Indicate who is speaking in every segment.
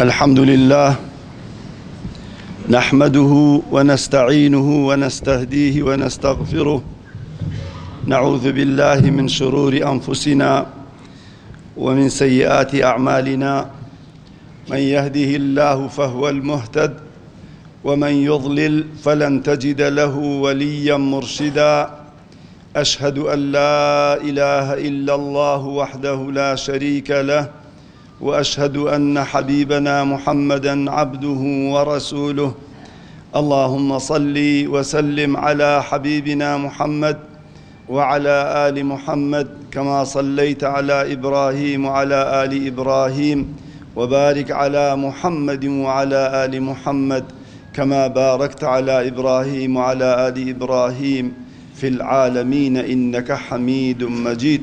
Speaker 1: الحمد لله نحمده ونستعينه ونستهديه ونستغفره نعوذ بالله من شرور أنفسنا ومن سيئات أعمالنا من يهده الله فهو المهتد ومن يضلل فلن تجد له وليا مرشدا أشهد أن لا إله إلا الله وحده لا شريك له واشهد ان حبيبنا محمدا عبده ورسوله اللهم صل وسلم على حبيبنا محمد وعلى ال محمد كما صليت على ابراهيم وعلى ال ابراهيم وبارك على محمد وعلى ال محمد كما باركت على ابراهيم وعلى ال ابراهيم في العالمين انك حميد مجيد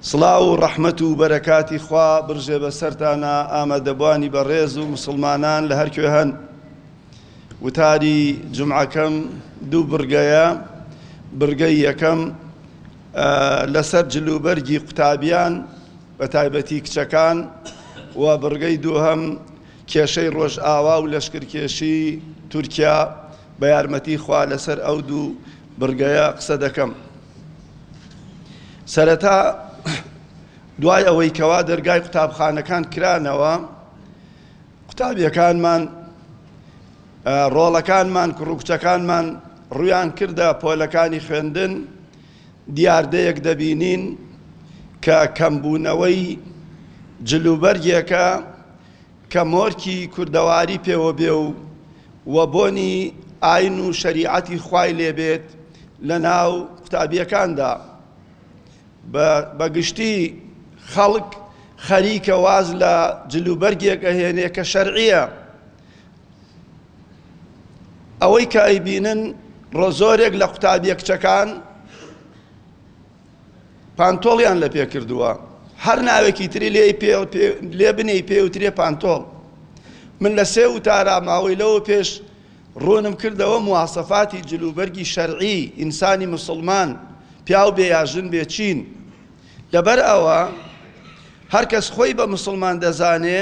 Speaker 1: سڵاو و ڕەحمەت و بەرەکاتی خوا بڕژێ بە سەرتانا ئامادەبوانی بەڕێز و موسڵمانان لە هەر کوێ هەن وتاری جومعەکەم دوو بڕگەیە بڕگەی یەکەم لەسەر جلوبەرگی قوتابیان بە تایبەتی کچەکان و بڕگەی دووهەم کێشەی ڕۆژئاوا و لەشکرکێشی تورکیا بە یارمەتی خوا لەسەر ئەو دوو بڕگەیە قسە دەکەم. سەرەتا دوای ئەوەی کەوا دەرگای قوتابخانەکان کرانەوە قوتابیەکانمان ڕۆڵەکانمان کوڕوکچەکانمان ڕویان کردە پۆلەکانی خوێندن دیاردەیەک دەبینین کە کەمبوونەوەی جلوبەرگێکە کە مۆرکی کوردەواری پێوە بێ و و بۆنی ئاین و شەریعەتی خوای لێ بێت لە ناو قوتابییەکاندا. بە بە گشتی خەڵک خەریکە واز لە جلوبەرگێک ئەهێنێ کە شەرعییە. ئەوەی کە ئەیبینن ڕۆ زۆرێک لە قوتابییە کچەکان پانتۆڵیان لە پێ کردووە هەر ناوێکی تری لێ لێ بنێی پێ وترێ پانتۆڵ من لە سێ وتارا ماوەی لەوە پێش ڕوونم کردەوە مواسەفاتی جلوبەرگی شەرعی ئینسانی مسلمان پیاو بێ یا ژن بێ چین لەبەر ئەوە هەرکەس خۆی بە مسلمان دەزانێ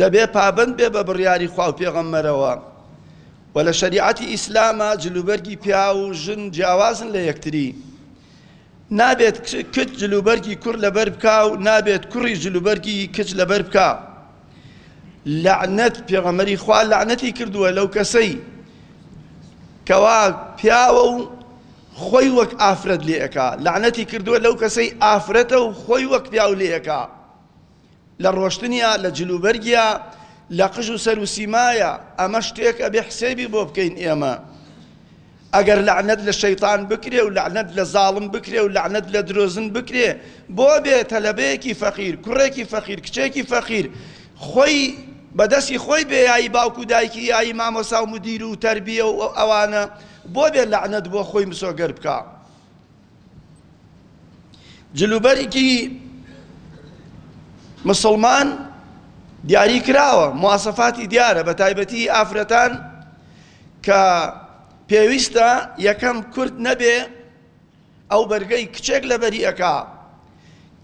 Speaker 1: دەبێ پابند بێ بە بڕیاری خوا و پێغەممەرەوە وە لە شەریعەتی ئیسلاما جلوبەرگی پیاو و ژن جیاوازن لە یەکتری نابێت کچ جلوبەرگی کوڕ لەبەر بکا و نابێت کوڕی جلوبەرگی کچ لەبەر بکا لەعنەت پێغەمەری خوا لەعنەتی کردووە لەو کەسەی کەوا پیاوە و خۆی وەک ئافرەت لێ ئەکا لەعنەتی کردووە لەو کەسەی ئافرەتە و خۆی وەک پیاو لێ ئەکا لە ڕۆشتنیا لە جل و بەرگیا لە قژ و سەر و سیمایا ئەمە شتێک ئەبێ حسێبی بۆ بکەین ئێمە ئەگەر لەعنەت لە شەیتان بکرێ و لەعنەت لە زاڵم بکرێ و لەعنەت لە درۆزن بکرێ بۆ بێ تەلەبەیەکی فەقیر کوڕێکی فەقیر کچێکی فەقیر خۆی بەدەستی خۆی بێ یایی باوک و دایکی یایی مامۆسا و مدیر و تربیە و ئەوانە بۆ بێ لەعنەت بۆ خۆی مسۆگەر بکە جلوبەرگی مسلمان دیاری کراوە مواسەفاتی دیارە بە تایبەتی ئافرەتان کە پێویستە یەکەم کورد نەبێ ئەو بەرگەی کچێک لە بەریەکە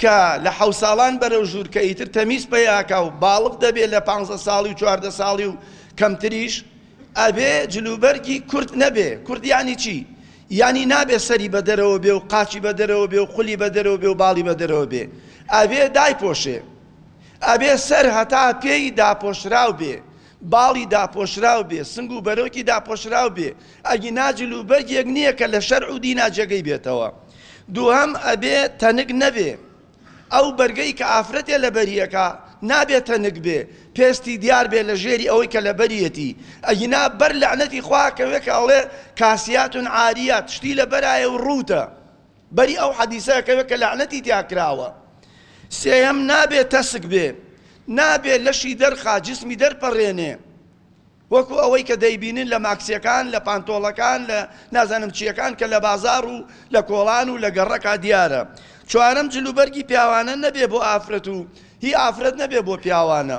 Speaker 1: کە لە حەو ساڵان بەرەو ژوورکە ئیتر تەمیز پیاکە و باڵق دەبێت لە پ ساڵی و چواردە ساڵی و کەمتریش ئەبێ جلوبەرگی کورت نەبێ کورت یانی چی یانی نابێ سەری بە دەرەوە بێ و قاچی بە دەرەوە بێ و خولی بە دەرەوە بێ و باڵی بە دەرەوە بێ ئەبێ دایپۆشێ ئەبێ سەر هەتا پێی داپۆشراو بێ باڵی داپۆشراو بێ سنگ و بەرۆکی داپۆشراو بێ ئەگی ناجل و بەرگێک نییە کە لە شەر و دینا جێگەی بێتەوە دووهم ئەبێ تەنک نەبێ ئەو بەرگەی کە ئافرەتێ لەبەریەکا نابێ تەنک بێ پێستی دیار بێ لە ژێری ئەوەی کە لەبەریەتی ئەگینا بەر لەعنەتی خوا کەوێ کە ئەڵێ کاسیاتون عاریات شتی لەبەرایە و ڕووتە بەری ئەو حەدیسە کەوێ کە لەعنەتی تیا کراوە سێیەم نابێ تەسک بێ نابێ لەشی دەرخا جسمی دەرپەڕێنێ وەکو ئەوەی کە دەیبینن لە ماکسیەکان، لە پانتۆڵەکان، لە نازانم چییەکان کە لە بازاڕ و لە کۆڵان و لە گەڕەکا دیارە. چوارەم، جل و بەرگی پیاوانە نەبێ بۆ ئافرەت و هی ئافرەت نەبێ بۆ پیاوانە.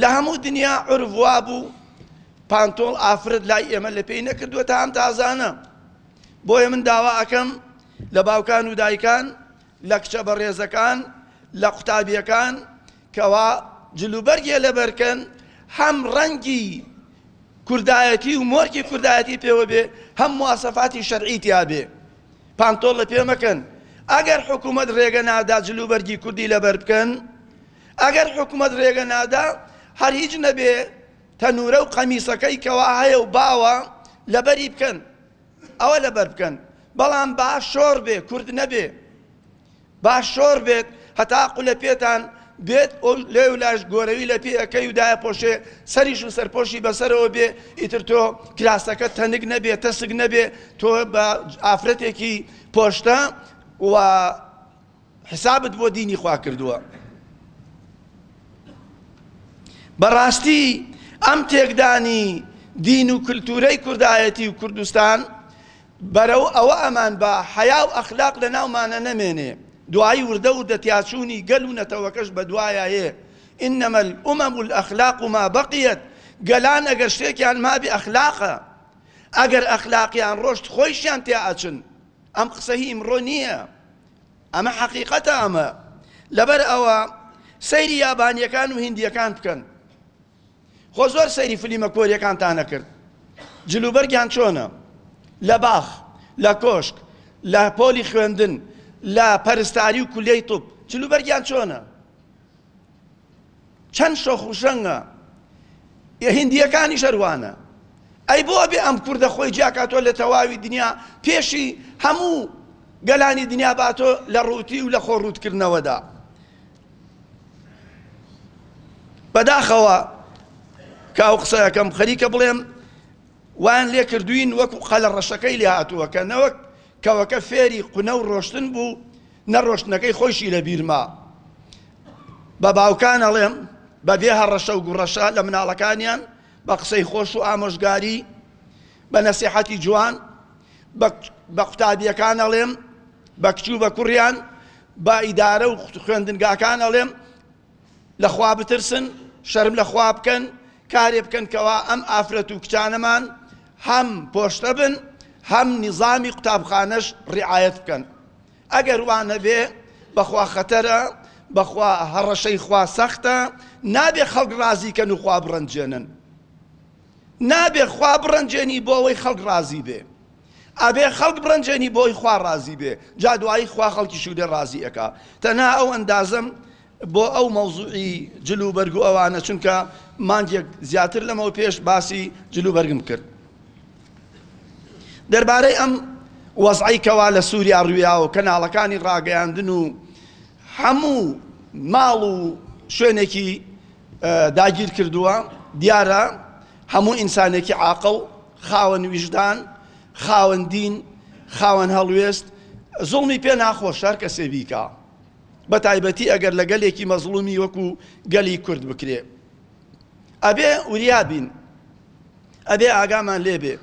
Speaker 1: لە هەموو دنیا عورف وا بوو پانتۆڵ ئافرەت لای ئێمە لە پێی نەکردووە تا ئەم تازانە. بۆیە من داوا ئەکەم لە باوکان و دایکان، لە کچە بەڕێزەکان، لە قوتابییەکان، کوا جلوبەرگێ لەبەرکەن هەم ڕەنگی کوردایەتی و مۆرکی کوردایەتی پێوە بێ هەم مواسەفاتی شەرعی تیا بێ پانتۆڵ لە پێ مەکەن ئەگەر حکوومەت ڕێگە نادا جلوبەرگی کوردی لەبەر بکەن ئەگەر حکوومەت ڕێگە نادا هەر هیچ نەبێ تەنورە و قەمیسەکەی کەوا هەیە و باوە لەبەری بکەن ئەوە لەبەر بکەن بەڵام با شۆڕ بێ کورد نەبێ با شۆڕ بێت هەتا قولە پێتان بێت و لێ و لاش گۆرەوی لە پێ ئەکەی و دایەپۆشێ سەریش و سەرپۆشی بەسەرەوە بێ ئیتر تۆ کراسەکە تەنک نەبێ تەسک نەبێ تۆ بە ئافرەتێکی پۆشتە و حسابت بۆ دینی خوا کردووە بەڕاستی ئەم تێکدانی دین و کللتورەی کوردایەتی و کوردستان بەرەو ئەوە ئەمان با حەیا و ئەخلاق لە ناومانە نەمێنێ دوایی وردە وردە تیاچوونی گەل و نەتەوەکەش بە دوایە یێ انما الامم الاخلاق ما بقیت گەلان ئەگەر شتێکیان مابێ ئەخلاقە ئەگەر ئەخلاقیان ڕۆشت خۆیشیان تیا ئەچن ئەم قسە هی ئیمڕۆ نییە ئەمە حەقیقەتە ئەمە لەبەر ئەوە سەیری یابانیەکان و هندیەکان بکەن خۆ زۆر سەیری فلیمە کۆریەکانتان نەکرد جل و بەرگیان چۆنە لە باخ لە کۆشک لە پۆلی خوێندن لە پەرستاری و کولیەی طب جل و بەرگیان چۆنە چەند شۆخ و شەنگە یە هندیەکانی شەروانە ئەی بۆ بێ ئەم کوردە خۆی جیاکاتۆ لە تەواوی دنیا پێشی هەموو گەلانی دنیا باتۆ لە ڕووتی و لە خۆ ڕووتکردنەوەدا بەداخەوە کە ئەو قسەکەم خەریکە بڵێم وان لێ کردوین وەکو قەلە ڕەشەکەی لێ هاتووە کە نەوەک کەوەکە فێری قونە و ڕۆشتن بوو نەڕۆشتنەکەی خۆشی لە بیرما بە باوکان ئەڵێم بەبێ هەڕەشە و گوڕەشە لە مناڵەکانیان بە قسەی خۆش و ئامۆژگاری بە نەسیحەتی جوان بە قوتابیەکان ئەڵێم بە کچوو بە کوڕیان بە ئیدارە و خوێندنگاکان ئەڵێم لە خوا بترسن، شەرم لە خوا بکەن، کارێ بکەن کەوا ئەم ئافرەت و کچانەمان هەم پۆشتە بن، هەم نیزامی قوتابخانەش ڕیعایەت بکەن. ئەگەر وا نەبێ بەخوا خەتەرە، بەخوا هەڕەشەی خوا سەختە، نابێ خەڵک ڕازی کەن و خوا بڕەنجێنن. نابێ خوا بڕەنجێنی بۆ ئەوەی خەڵک ڕازی بێ. ئەبێ خەڵک بڕەنجێنی بۆی خوا ڕازی بێ جا دوایی خوا خەڵکیشی لێ ڕازی ئەکا تەنها ئەو ئەندازەم بۆ ئەو مەوزوعی جل و بەرگ و ئەوانە چونکە مانگێک زیاتر لەمەوە پێش باسی جل و بەرگم کرد دەربارەی ئەم وەزعی کەوا لە سووریا ڕویاوە کەناڵەکانی ڕاگەیاندن و هەموو ماڵ و شوێنێکی داگیر کردووە دیارە هەموو ئینسانێکی عاقڵ خاوەن ویژدان، خاوەن دین، خاوەن هەڵوێست، زوڵمی پێ ناخۆشە هەر کەسێ بیکا، بەتایبەتی ئەگەر لە گەلێکی مەزڵومی وەکو گەلی کورد بکرێ. ئەبێ وریا بین، ئەبێ ئاگامان لێ بێ،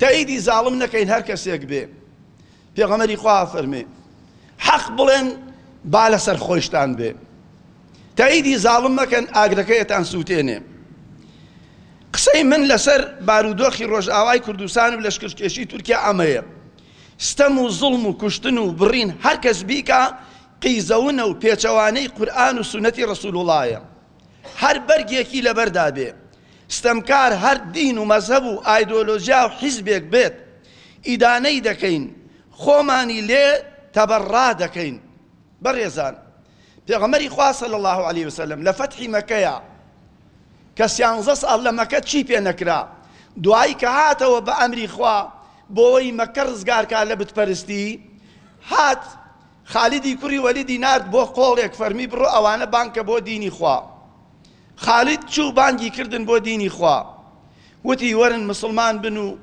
Speaker 1: تەئیدی زاڵم نەکەین هەر کەسێک بێ، پێغەمبەری خوا فەرمێ حەق بڵێن با لەسەر خۆیشتان بێ تەعیدی زاڵم مەکەن ئاگرەکەیەتان سووتێنێ قسەی من لەسەر بارودۆخی ڕۆژئاوای کوردستان و لەشکرکێشی تورکیا ئەمەیە ستەم و زڵم و کوشتن و بڕین هەر کەس بیکا قیزەونە و پێچەوانەی قورآن و سونەتی ڕسول وڵایە هەر بەرگێکی لەبەردا بێ ستەمکار هەر دین و مەزهب و ئایدۆلۆژیا و حیزبێک بێت ئیدانەی دەکەین خۆمانی لێ تەبەڕا دەکەین بەڕێزان پێغەمبەری خوا صلی اللە علیە وسلم لە فەتحی مەکەیە کە سیانزە ساڵ لە مەکە چی پێ نەکرا دوایی کە هاتەوە بە ئەمری خوا بۆی مەکە ڕزگارکە لە بتپەرستی هات خالیدی کوڕی وەلیدی نارد بۆ قۆڵێک فەرمی بڕۆ ئەوانە بانکە بۆ دینی خوا خالید چوو بانگی کردن بۆ دینی خوا وتی وەرن مسوڵمان بن و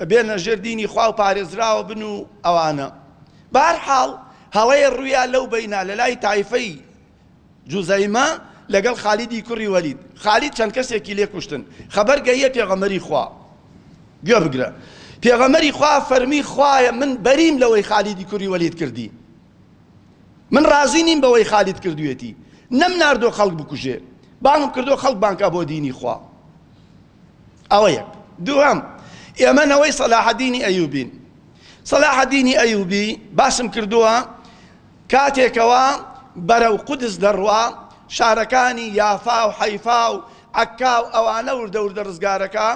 Speaker 1: بێنە ژێر دینی خوا و پارێزراوە بن و ئەوانە بارحاڵ هەڵەیە ڕویا لەو بەینا لە لای تایفەی جوزەیمە لەگەڵ خالیدی کوڕی وەلید خالید چەند کەسێکی لێ کوشتن خەبەر گەیە پێغەمەری خوا گوێ بگرە پێغەمەری خوا فەرمی خوایە من بەریم لەوەی خالیدی کوری وەلید کردی من ڕازی نیم بەوەی خالید کردوێتی نەم ناردۆ خەڵک بکوژێ بانگم کردۆ خەڵک بانکا بۆ دینی خوا ئەوە یەک دووەم ئێمە نەوەی سەلاحەدینی ئەیوبین سەلاحەدینی ئەیوبی باسم کردووە کاتێکەوە بەرەو قودس دەڕوا شارەکانی یافا و حەیفا و عەکا و ئەوانە وردە وردە ڕزگارەکە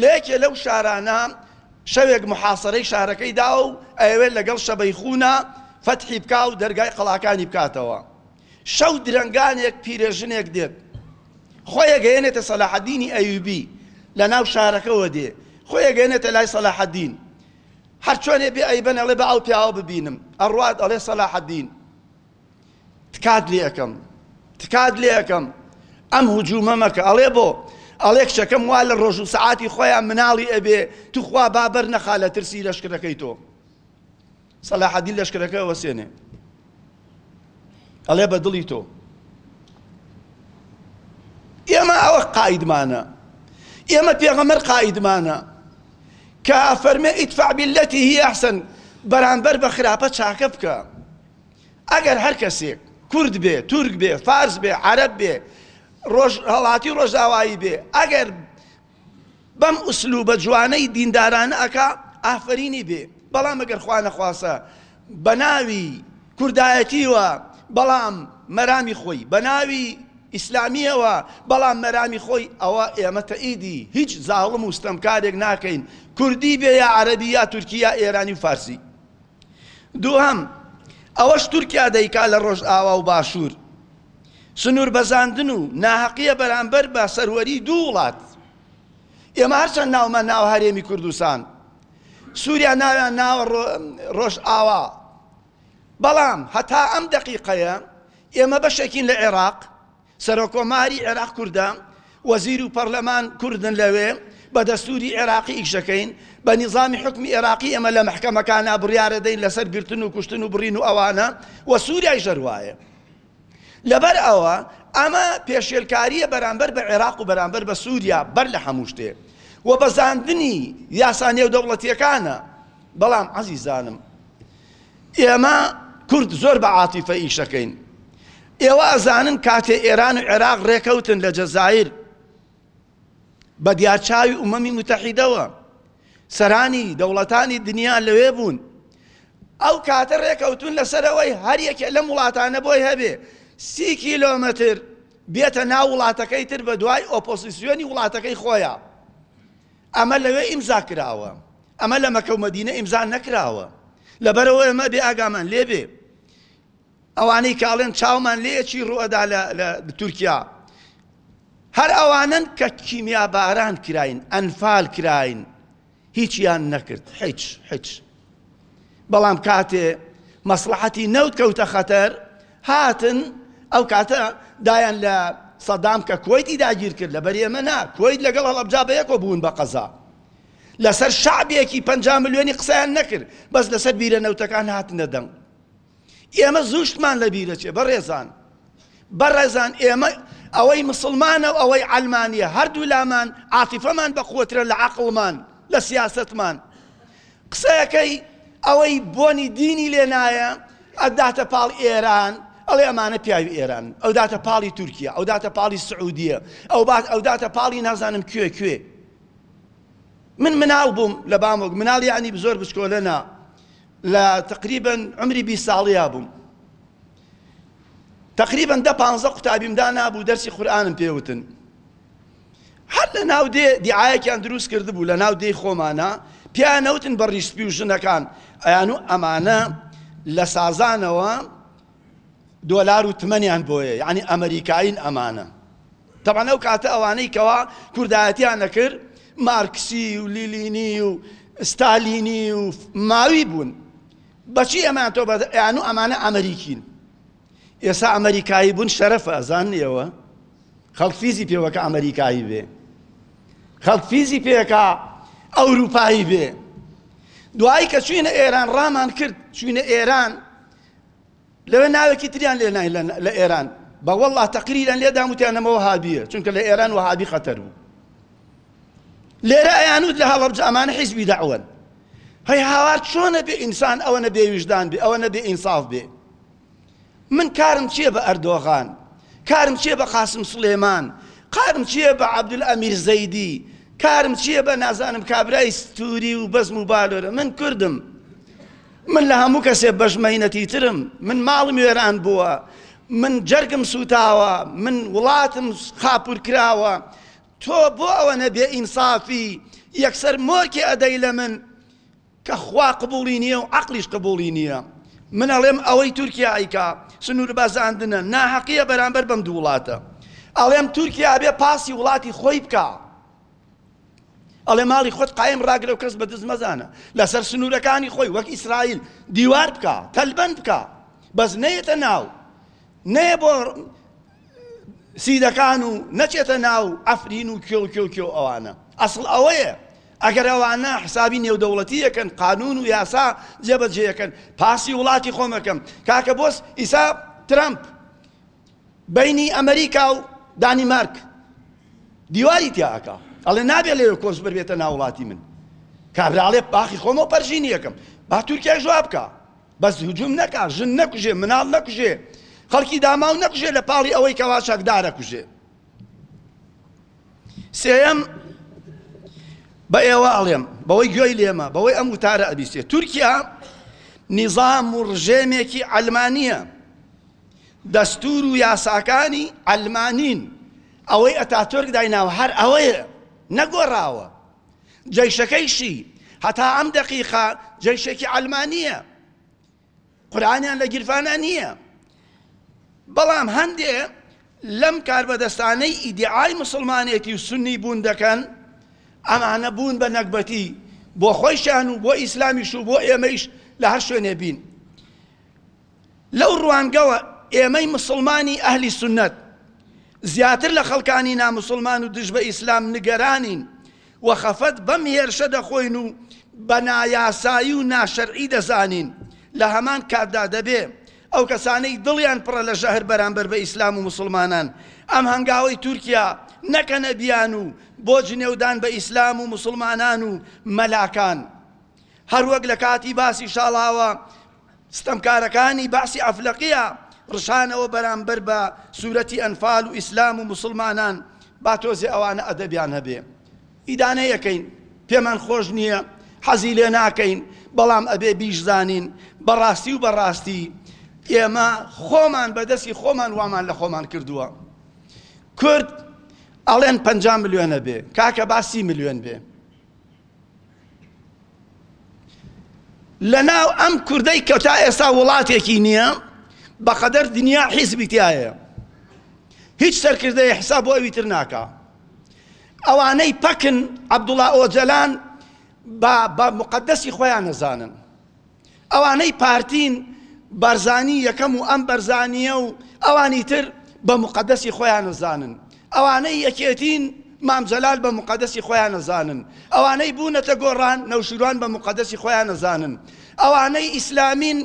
Speaker 1: لە یەکێ لەو شارانە شەوێک محاسەرەی شارەکەی داوە و ئەیەوێت لەگەڵ شەبەیخونا فەتحی بکا و دەرگای قەڵاکانی بکاتەوە. شەو درەنگانێک پیرێژنێک دێت خۆی ئەگەیەنێتە سەلاحەدینی ئەیوبی لە ناو شارەکەوە دێ خۆی ئەگەیەنێتە لای سەلاحەدین هەرچۆنێ بێ ئەیبەن ئەڵێ با ئەو پیاوە ببینم ئەڕوات ئەڵێ سەلاحەدین تکات لێ ئەکەم تکات لێ ئەکەم ئەم هجوومە مەکە ئەڵێ بۆ ئەڵێ کچەکەم وا لە ڕۆژ و سەعاتی خۆیان مناڵی ئەبێ توخوا بابەر نەخا لە ترسی لەشکرەکەی تۆ سەلاحەدی لەشکرەکە وەسێنێ ئەڵێ بە دڵی تۆ ئێمە ئەوە قائیدمانە ئێمە پێغەمەر قائیدمانە کە فەرمێ ئیتفع باللەتی هی ئەحسن بەرامبەر بە خراپە چاکە بکە ئەگەر هەر کەسێک کورد بێ، تورک بێ، فارس بێ، عەرەب بێ، ڕۆژهەڵاتی و ڕۆژاوایی بێ، ئەگەر بەم ئوسلوبە جوانەی دیندارانە ئەکا ئافەرینی بێ، بەڵام ئەگەر خوا نەخواستە بە ناوی کوردایەتیوە بەڵام مەرامی خۆی، بە ناوی ئیسلامیەوە بەڵام مەرامی خۆی، ئەوە ئێمە تەئیدی هیچ زاڵم و ستەمکارێک ناکەین، کوردی بێ یا عەرەبی یا تورکی یا ئێرانی و فارسی. دووهەم، ئەوەش تورکیا دەیکات لە ڕۆژئاوا و باشوور، سنوور بەزاندن و ناهەقییە بەرامبەر بە سەروەریی دوو وڵات. ئێمە هەرچەند ناومان ناوە هەرێمی کوردستان، سووریا ناویان ناوە ڕۆژئاوا، بەڵام هەتا ئەم دەقیقەیە ئێمە بەشێکین لە عێراق، سەرۆککۆماری عێراق کوردە، وەزیر و پەڕلەمان کوردن لەوێ، بە دەستووری عێراقی ئیش دەکەین، بە نیزامی حوکمی عێراقی ئێمە لە مەحکەمەکانا بڕیارەدەین لەسەر گرتن و کوشتن و بڕین و ئەوانە و سووریایش هەروایە. لەبەر ئەوە ئەمە پێشێلکارییە بەرامبەر بە عێراق و بەرامبەر بە سووریا بەر لە هەموو شتێ و بەزاندنی یاسا نێودەوڵەتییەکانە. بەڵام عەزیزانم! ئێمە کورد زۆر بە عاتیفە ئیش دەکەین. ئێوە ئەزانن کاتێ ئێران و عێراق رێکەوتن لە جەزایر بە دیارچاوی ئومەمی متحیدەوە سەرانی دەوڵەتانی دنیا لەوێ بوون ئەو کاتە ڕێکەوتون لەسەرەوەی هەر یەکێ لەم وڵاتانە بۆی هەبێ سی کیلۆمەتر بێتە ناو وڵاتەکەی تر بە دوای ئۆپۆسیسیۆنی وڵاتەکەی خۆیان ئەمە لەوێ ئیمزا کراوە ئەمە لە مەکە و مەدینە ئیمزا نەکراوە لەبەرئەوە ئێمە بێ ئاگامان لێ بێ ئەوانەی کە ئەڵێن چاومان لێیە چی ڕوئەدا لە تورکیا هەر ئەوانن کە کیمیا باران کراین ئەنفال کراین هیچیان نەکرد هیچ هیچ بەڵام کاتێ مەسلحەتی نەوت کەوتە خەتەر هاتن ئەو کاتە دایان لە سەدام کە کویتی داگیر کرد لە بەرێمە نا کویت لەگەڵ هەڵبجا بەیەکۆ بوون بە قەزا لەسەر شەعبێکی پەنجا ملیۆنی قسەیان نەکرد بەس لەسەر بیرە نەوتەکان هاتنە دەنگ ئێمە زوو شتمان لە بیرە چێ بەڕێزان بەڕێزان ئێمە ئەوەی مسلمانە و ئەوەی عەلمانیە هەردوو لامان عاتیفەمان بەقوترە لە عقلمان لە سیاستمان قسەکەی ئەوەی بۆنی دینی لێنایە ئەداتە پاڵ ئێران ئەڵێ ئەمانە پیاوی ئێران ئەو داتە پاڵی تورکیا ئەو داتە پاڵی سعودیە ئەو بات ئەو داتە پاڵی نازانم کوێ کوێ من مناڵ بووم لە بامۆک مناڵ یعنی زۆر بچکۆلە نا لە تقریبن عمری بی ساڵیا بووم تقریبن دە پانزە قوتابیم دا نابوو دەرسی قورآنم پێوتن هەر لە ناو دێ دیعاەکیان دروست کرد بوو لە ناو دێی خۆمانە پیان نەوتن بە ڕیشپی و ژنەکان ئەیان و ئەمانە لە سازانەوە دۆلار و تمەنیان بۆیە یانی ئەمەریکایین ئەمانە تەبعەن ئەو کاتە ئەوانەی کەوا کوردایەتیان نەکرد مارکسی و لیلینی و ستالینی و ماوی بوون بەچی ئەمان تۆ بە یان و ئەمانە ئەمریکین ئێسا ئەمریکایی بوون شەرەفە ئەزان ئێوە خەڵک فیزی پێوەکە ئەمریکایی بێ خەڵک فیزی پێکە ئەوروپایی بێ دوایی کە چوینە ئێران ڕامان کرد چوینە ئێران لەوێ ناوێکی تریان لێ نای لە ئێران بە وەڵا تەقریران لێ داموتیانەمە وەهابیە چونکە لە ئێران وەهابی خەتەر بوو لێرە ئەیانوت لە هەڵەبجە ئەمانە حیزبی داوەن هەی هاوار چۆنە بێ ئینسان ئەوە نە بێویژدان بێ ئەوە نە بێ ئینساف بێ من کارم چییە بە ئەردۆغان کارم چییە بە قاسم سلێمان قارم چییە بە عەبدول ئەمیر زەیدی کارم چییە بە نازانم کابرای ستوری و بەزم و بالۆرە من کردم من لە هەموو کەسێ بەش مەینەتی ترم من ماڵم وێران بووە من جەرگم سووتاوە من وڵاتم خاپور کراوە تۆ بۆ ئەوە نەبێ ئینسافی یەکسەر مۆرکێ ئەدەی لە من کە خوا قبولی نییە و عقلیش قبولی نییە من ئەڵێم ئەوەی تورکیا ئەیکا سنوور بازاندنە ناحەقیە بەرامبەر بەم دوو وڵاتە ئەڵێم تورکیا بێ پاسی وڵاتی خۆی بکە ئەڵێ ماڵی خۆت قایم ڕاگرە و کەس بە دز مەزانە لەسەر سنوورەکانی خۆی وەک ئیسرائیل دیوار بکە تەلبەند بکە بەس نەیەتە ناو نەیە بۆ سیدەکان و نەچێتە ناو ئەفرین و کێو کێو کێو ئەوانە ئەسڵ ئەوەیە ئەگەر ئەوانە حسابی نێودەوڵەتی یەکەن قانون و یاسا جێبەجێ یەکەن پاسی وڵاتی خۆمەکەم کاکە بۆس ئیسا ترامپ بەینی ئەمریکا و دانیمارک دیواری تیا ئەکا ئەڵێ نابێ لەوێ کۆچ بەربێتە ناو وڵاتی من کابرا ئەڵێ باخی خۆمەوە پەرژینی یەکەم با تورکیای جواب بکا بەس هجوم نەکا ژن نەکوژێ مناڵ نەکوژێ خەڵکی داماو نەکوژێ لە پاڵی ئەوەی کەوا چەکدارە کوژێ سێەم بە ئێوە ئەڵێم بەوەی گوێی لێمە بەوەی ئەم وتارە ئەبیستێ تورکیا نیظام و ڕژێمێکی ئەلمانە دەستور و یاساکانی عەلمانین، ئەوەی ئەتاتورک دایناوە هەر ئەوەیە، نەگۆڕاوە. جەیشەکەیشی هەتا ئەم دەقیقە جەیشێکی عەلمانییە. قورئانیان لە گیرفانا نییە. بەڵام هەندێ لەم کاربەدەستانەی ئیدیعای موسڵمانێتی و سوننی بوون دەکەن، ئەمانە بوون بە نەگبەتی بۆ خۆیشان و بۆ ئیسلامیش و بۆ ئێمەیش لە هەر شوێنێ بین. لەو ڕوانگەوە ئێمەی موسڵمانی ئەهلی سوننەت زیاتر لە خەڵکانی ناموسڵمان و دژ بە ئیسلام نگەرانین و خەفەت بەم هێرشە دەخۆین و بە نایاسایی و ناشەرعی دەزانین، لە هەمان کاتدا دەبێ ئەو کەسانەی دڵیان پڕە لە ژەهر بەرامبەر بە ئیسلام و موسڵمانان ئەم هەنگاوەی تورکیا نەکەنە بیان و بۆ جنێودان بە ئیسلام و موسڵمانان و مەلاکان هەروەک لە کاتی باسی شاڵاوە ستەمکارەکانی بەعسی ئەفلەقیە ڕشانەوە بەرامبەر بە سورەتی ئەنفال و ئیسلام و موسڵمانان با تۆزێ ئەوانە ئەدەبیان هەبێ ئیدانەی ئەکەین پێمان خۆش نییە حەزی لێ ناکەین بەڵام ئەبێ بیشزانین بەڕاستی و بەڕاستی ئێمە خۆمان بەدەستی خۆمان وامان لە خۆمان کردووە کورد ئەڵێن پ ملیۆنە بێ کاکە باسی ملیۆن بێ لەناو ئەم کوردەی کە تا ئێستا وڵاتێکی نییە بەقەدەر دنیا حیزبی تایە هیچ سەرکردەیە حساب بۆ ئەوی تر ناکا ئەوانەی پەکن عەبدوڵا ئۆجەلان بە مقدەسی خۆیان نەزانن ئەوانەی پارتین بارزانی یەکەم و ئەم بەرزانیە و ئەوانی تر بە مقدسی خۆیان نەزانن ئەوانەی یەکێتین مام جەلال بە مقدسی خۆیان نەزانن ئەوانەی بوونەتە گۆڕان نەوشیروان بە مقدسی خۆیان نەزانن ئەوانەی ئیسلامین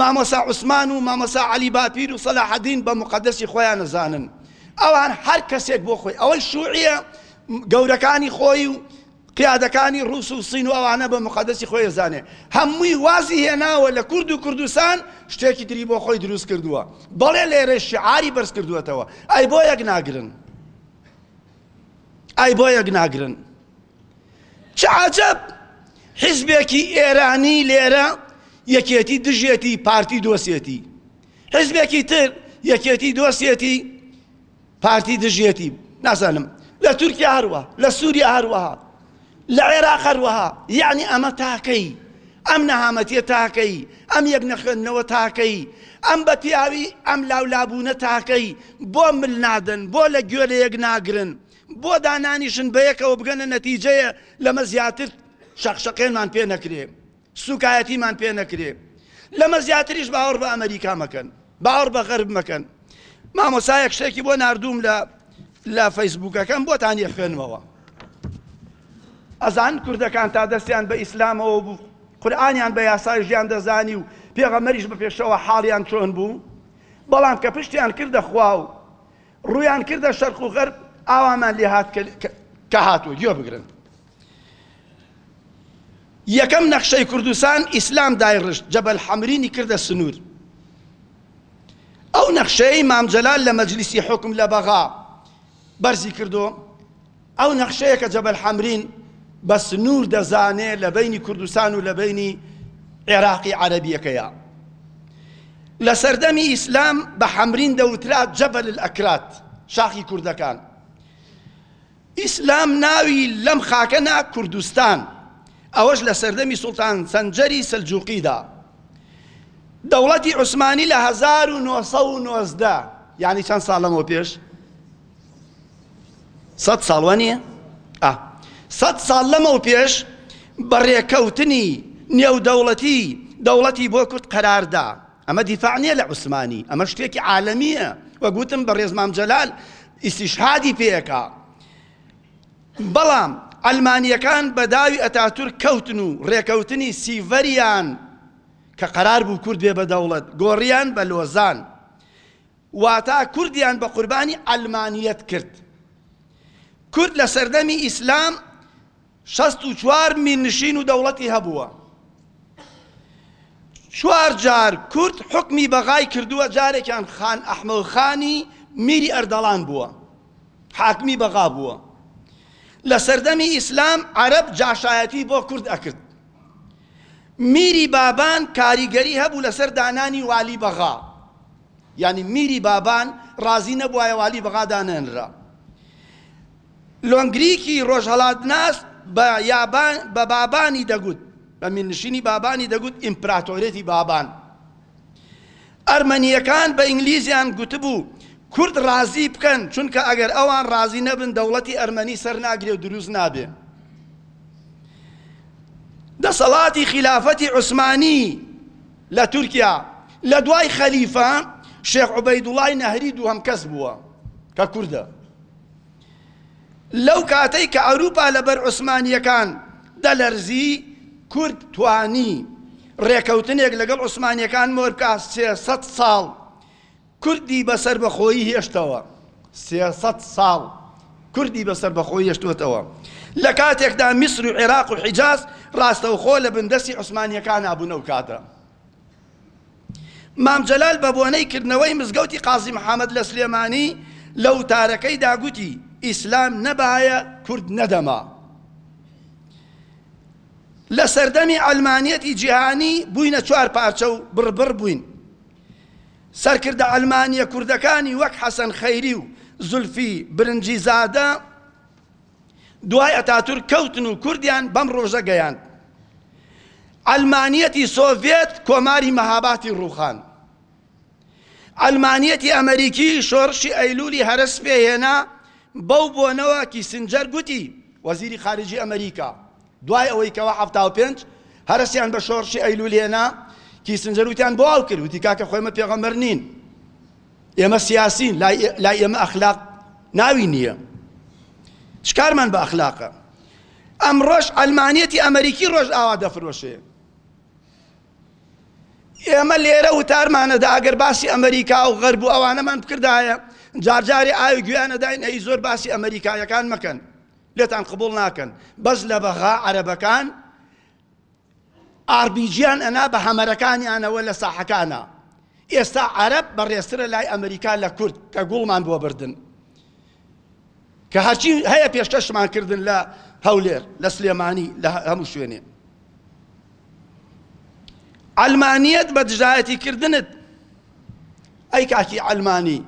Speaker 1: مامۆسا عوسمان و مامۆسا علی باپیر و سەلاحەدین بە مقدسی خۆیان نەزانن ئەوان هەر کەسێک بۆ خۆی ئەوەی شوعە گەورەکانی خۆی و قیادەکانی ڕوس و صین و ئەوانە بە مقەدەسی خۆی ئەزانێ هەمووی وازی هێناوە لە کورد و کوردستان شتێکی تری بۆ خۆی دروست کردووە بەڵێ لێرەش شیعاری بەرز کردووەتەوە ئەی بۆ یەک ناگرن ئەی بۆ یەک ناگرن چ عجب حزبێکی ئێرانی لێرە یەکێتی دژێتی پارتی دۆسیەتی حزبێکی تر یەکێتی دۆسیەتی پارتی دژیەتی نازانم لە تورکیا هەروە لە سووریا هەروەها لە عێراق هەروەها یعنی ئەمە تاکەی ئەم نەهامەتیە تاکەی ئەم یەک نەخوێندنەوە تاکەی ئەم بە پیاوی ئەم لاولابوونە تاکەی بۆ مل نادن بۆ لە گوێ لە یەک ناگرن بۆ دانانیشن بە یەکەوە بگەنە نەتیجەیە لەمە زیاتر شەقشەقێنمان پێ نەکرێ سوکایەتیمان پێ نەکرێ لەمە زیاتریش باوەڕ بە ئەمەریکا مەکەن باوەڕ بە غەرب مەکەن مامۆسایەک شتێکی بۆ نردوم لە لە فەیسبوکەکەم بۆتان یە خوێنمەوە ئەزان کوردەکان تا دەستیان بە ئیسلامەوە بوو قورآانیان بە یاسای ژیان دەزانی و پێغەمەریش بە پێشەوە حاڵیان چۆن بوو بەڵام کە پشتیان کردە خوا و ڕویان کردە شەرق و غەرب ئاوامان لێهات کە هاتووە گوێ بگرن یەکەم نەخشەی کوردستان ئیسلام دایڕشت، جەبەل حەمرینی کردە سنوور. ئەو نەخشەیەی مام جەلال لە مەجلیسی حوکم لە بەغا بەرزی کردو، ئەو نەخشەیە کە جەبەل حەمرین بە سنوور دەزانێ لە بەینی کوردستان و لە بەینی عێراقی عەرەبییەکەیا. لە سەردەمی ئیسلام بە حەمرین دەوترا جەبەل الاکراد، شاخی کوردەکان. ئیسلام ناوی لەم خاکە نا کوردستان، ئەوەش لە سەردەمی سوڵتان سەنجەری سەلجوقیدا. دەوڵەتی عوسمانی لە هەزار و نۆ سەد و نۆزدە یانی چەند ساڵ لەمەو پێش؟ سەد ساڵ وە نییە؟ ئا سەد ساڵ لەمەو پێش بە ڕێکەوتنی نێودەوڵەتی دەوڵەتی بۆ کورد قەراردا. ئەمە دیفاع نیە لە عوسمانی ئەمە شتێکی عالەمیە وەک وتم بەڕێز مام جەلال ئیستیشهادی پێکا بەڵام ئەلمانیەکان بە داوی ئەتاتورک کەوتن و ڕێکەوتنی سیڤەریان کە قەرار بوو کورد بێ بە دەوڵەت گۆڕیان بە لۆزان واتا کوردیان بە قوربانی ئەلمانیەت کرد کورد لە سەردەمی ئیسلام شەست و چوار میرنشین و دەوڵەتی هەبووە. چوار جار کورد حوکمی بەغای کردووە، جارێکیان خان ئەحمەد خانی میری ئەردەڵان بووە، حاکمی بەغا بووە. لە سەردەمی ئیسلام عەرەب جاشایەتی بۆ کورد ئەکرد. میری بابان کاریگەری هەبوو لەسەر دانانی والی بەغا. یانی میری بابان ڕازی نەبوایە والی بەغا دانەنرا. لۆنگریکی ڕۆژهەڵاتناس بە یابان بە بابانی دەگوت، بە میرنشینی بابانی دەگوت ئیمپراتۆرێتی بابان. ئەرمەنییەکان بە ئینگلیزیان گوتبوو کورد ڕازی بکەن، چونکە ئەگەر ئەوان ڕازی نەبن دەوڵەتی ئەرمەنی سەر ناگرێ و دروست نابێ. دەسەڵاتی خیلافەتی عوسمانی لە تورکیا لە دوای خەلیفە شێخ عوبەیدوڵڵای نەهری دووهەم کەس بووە کە کوردە. لەو کاتەی کە ئەوروپا لە بەر عوسمانییەکان دەلەرزی، کورد توانی رێکەوتنێک لەگەڵ عوسمانییەکان مۆر بکا، سێ سەد ساڵ کوردی بە سەربەخۆیی هێشتەوە. سێ سەد ساڵ کوردی بە سەربەخۆیی هێشتۆتەوە. لە کاتێکدا میسر و عێراق و حیجاز راستەوخۆ لە بندەستی عوسمانییەکانا بوون ئەو کاتە. مام جەلال بە بۆنەی کردنەوەی مزگەوتی قازی محەمەد لە سلێمانی لە وتارەکەیدا گوتی، ئیسلام نەبایە کورد نەدەما. لە سەردەمی عەلمانیەتی جیهانی بووینە چوار پارچە و بڕ بڕ بووین. سەرکردە عەلمانیە کوردەکانی وەک حەسەن خەیری و زولفی برنجیزادە، دوای ئەتاتورک کەوتن و کوردیان بەم ڕۆژە گەیاند. عەلمانیەتی سۆڤێت کۆماری مەهاباتی ڕووخاند. عەلمانیەتی ئەمەریکی شۆڕشی ئەیلولی هەرە سپێ هێنا، بەو بۆنەوە کیسنجەر گوتی، وەزیری خارجی ئەمەریکا، دوای ئەوەی کەوا حەفتا و پێنج هەرەسیان بە شۆڕشی ئەیلول هێنا، کیسنجەر وتیان بۆ ئاو کرد؟ وتی کاکە خۆێمە پێغەمبەر نین. ئێمە سیاسین لای ئێمە ئەخلاق ناوی نییە چ کارمان بە ئەخلاقە ئەمڕۆژ ئەلمانیەتی ئەمریکی ڕۆژ ئاوا دەفرۆشێ ئێمە لێرە وتارمانەدا ئەگەر باسی ئەمریکا و غەرب و ئەوانەمان بکردایە جارجاری ئاوی گویانەداین ئەی زۆر باسی ئەمریکایەکان مەکەن لێتان قبول ناکەن بەس لە بەغا عەرەبەکان ئاربیجیان ئەنا بە هەمەرەکانیانەوە لە ساحەکانا. ئێستا عەرەب بەڕێزترە لای ئەمریکا لە کورد کە گوڵمان بۆ بردن. کە هەرچی هەیە پێشکەشمان کردن لە هەولێر، لە سلێمانی، لە هەموو شوێنێ. عەلمانیەت بە دژایەتی کردنت ئەی کاکی عەلمانی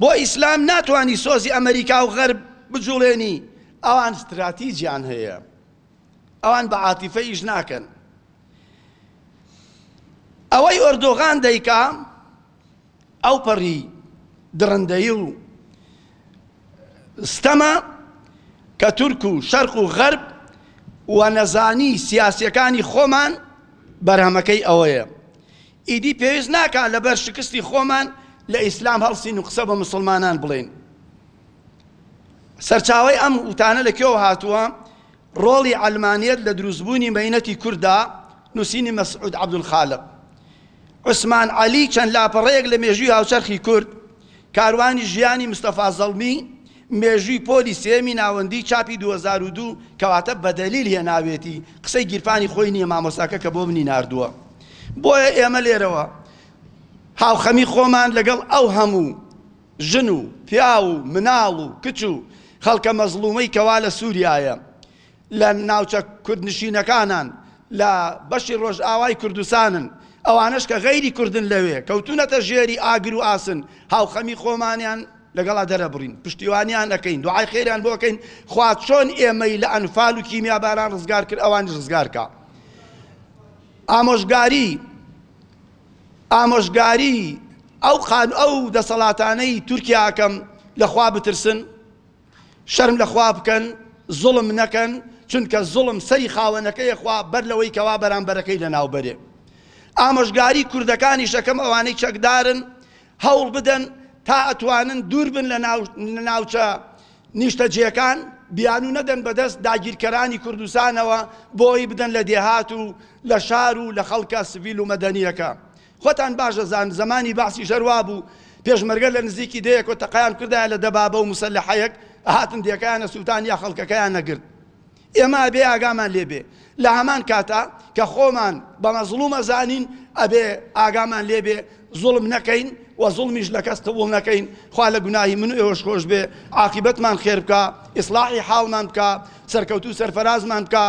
Speaker 1: بۆ ئیسلام ناتوانی سۆزی ئەمریکا و غەرب بجوڵێنی ئەوان ستراتیجیان هەیە. ئەوان بە عاتیفە ئیش ناکەن. ئەوەی ئۆردۆغان دەیکا ئەوپەڕی دڕندەیی و ستەمە کە تورک و شەرق و غەرب و نەزانی سیاسیەکانی خۆمان بەرهەمەکەی ئەوەیە ئیدی پێویست ناکا لەبەر شکستی خۆمان لە ئیسلام هەڵسین و قسە بە مسلمانان بڵێین. سەرچاوەی ئەم وتانە لە کوێوە هاتووە؟ ڕۆڵی عەلمانیەت لە دروستبوونی مەینەتی کورددا، نووسینی مەسعود عەبدولخالق. عوسمان عەلی چەند لاپەڕەیەک لە مێژووی هاوچەرخی کورد، کاروانی ژیانی مستەفا زەڵمی، مێژووی پۆلی سێیەمی ناوەندی، چاپی دوو هەزار و دوو، کەواتە بە دەلیل هێناوێتی، قسەی گیرفانی خۆی نییە مامۆستاکە کە بۆ منی ناردووە. بۆیە ئێمە لێرەوە هاوخەمی خۆمان لەگەڵ ئەو هەموو ژن و پیاو و مناڵ و کچ و خەڵکە مەزڵومەی کەوا لە سوریایە لە ناوچە کوردنشینەکانان لە بەشی ڕۆژئاوای کوردستانن ئەوانەش کە غەیری کوردن لەوێ کەوتونەتە ژێری ئاگر و ئاسن هاوخەمی خۆمانیان لەگەڵا دەرەبڕین پشتیوانیان ئەکەین دوعای خێریان بۆ ئەکەین خوا چۆن ئێمەی لە ئەنفال و کیمیاباران ڕزگار کرد ئەوانیش ڕزگار کا ئامۆژگاری ئامۆژگاری ئەو قان ئەو دەسەڵاتانەی تورکیا ئەکەم لە خوا بترسن شەرم لە خوا بکەن زوڵم نەکەن چونکە زوڵم سەری خاوەنەکەی خوا بەر لەوەی کەوا بەرامبەرەکەی لەناوبەرێ ئامۆژگاری کوردەکانیش ئەکەم ئەوانەی چەکدارن هەوڵ بدەن تا ئەتوانن دوور بن لە ناوچە نیشتەجێکان، بیانوو نەدەن بە دەست داگیرکەرانی کوردستانەوە بۆی بدەن لە دێهات و لە شار و لە خەڵکە سڤیل و مەدەنییەکە. خۆتان باش دەزانن زەمانی بەعسیش هەر وا بوو، پێشمەرگە لە نزیکی دێیەک و تەقەیان کردایە لە دەبابە و موسەلەحەیەک، ئەهاتن دێکەیان ئەسووتان یا خەڵکەکەیان ئەگرت. ئێمە ئەبێ ئاگامان لێ بێ لە هەمان کاتا کە خۆمان بە مەزڵوم ئەزانین ئەبێ ئاگامان لێ بێ زوڵم نەکەین و زوڵمیش لە کەس قبوڵ نەکەین خوا لە گوناهی من و ئێوەش خۆش بێ عاقیبەتمان خێر بکە ئیسلاحی حاڵمان بکە سەرکەوتو و سەرفەرازمان بکە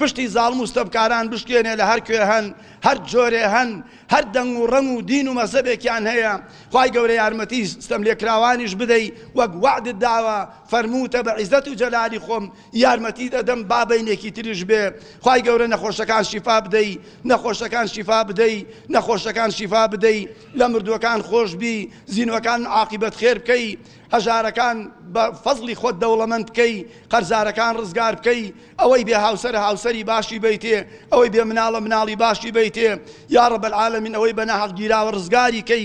Speaker 1: پشتی زاڵم و ستەمکاران بشکێنێ لە هەر کوێ هەن هەر جۆرێ هەن هەر دەنگ و ڕەنگ و دین و مەسەبێکیان هەیە خی گەورە یارمەتی ستەم لێکراوانیش بدەی وەک وعدت داوە فەرموتە بە عیزەت و جەلالی خۆم یارمەتیت ئەدەم با بەینێکی تریش بێ خوای گەورە نەخۆشەکان شیفا بدەی نەخۆشەکان شیفا بدەی نەخۆشەکان شیفا بدەی لە مردووەکان خۆش بی زینوەکان عاقیبەت خێر بکەی هەژارەکان بە فەزلی خۆت دەوڵەمەند بکەی قەرزارەکان ڕزگار بکەی ئەوەی بێ هاوسەر هاوسەری باشی بیتێ ئەوەی بێ مناڵە مناڵی باشی بیتێ یا ڕەب العالمین ئەوەی بە ناحەق گیراوە ڕزگاری کەی